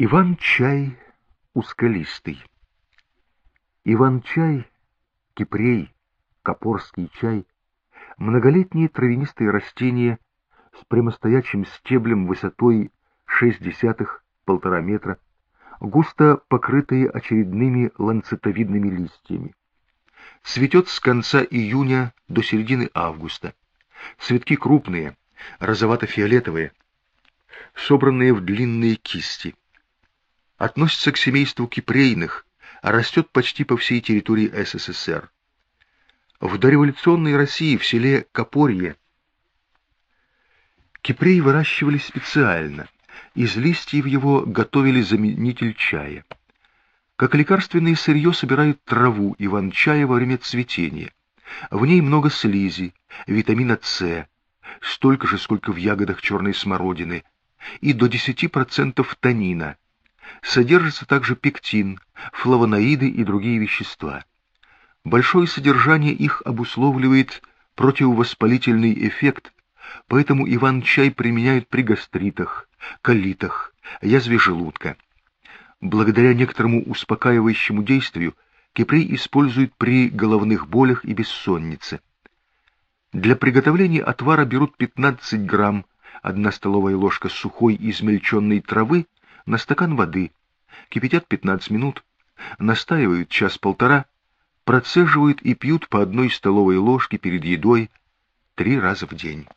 Иван-чай узколистый. Иван-чай, кипрей, копорский чай — многолетние травянистые растения с прямостоячим стеблем высотой 0,6-1,5 метра, густо покрытые очередными ланцетовидными листьями. Цветет с конца июня до середины августа. Цветки крупные, розовато-фиолетовые, собранные в длинные кисти относится к семейству кипрейных, а растет почти по всей территории СССР. В дореволюционной России в селе Копорье кипрей выращивали специально, из листьев его готовили заменитель чая. Как лекарственное сырье собирают траву иван-чая во время цветения. В ней много слизи, витамина С, столько же, сколько в ягодах черной смородины, и до 10% танина – Содержится также пектин, флавоноиды и другие вещества. Большое содержание их обусловливает противовоспалительный эффект, поэтому иван-чай применяют при гастритах, колитах, язве желудка. Благодаря некоторому успокаивающему действию кипрей используют при головных болях и бессоннице. Для приготовления отвара берут 15 грамм, 1 столовая ложка сухой измельченной травы на стакан воды, кипятят 15 минут, настаивают час-полтора, процеживают и пьют по одной столовой ложке перед едой три раза в день.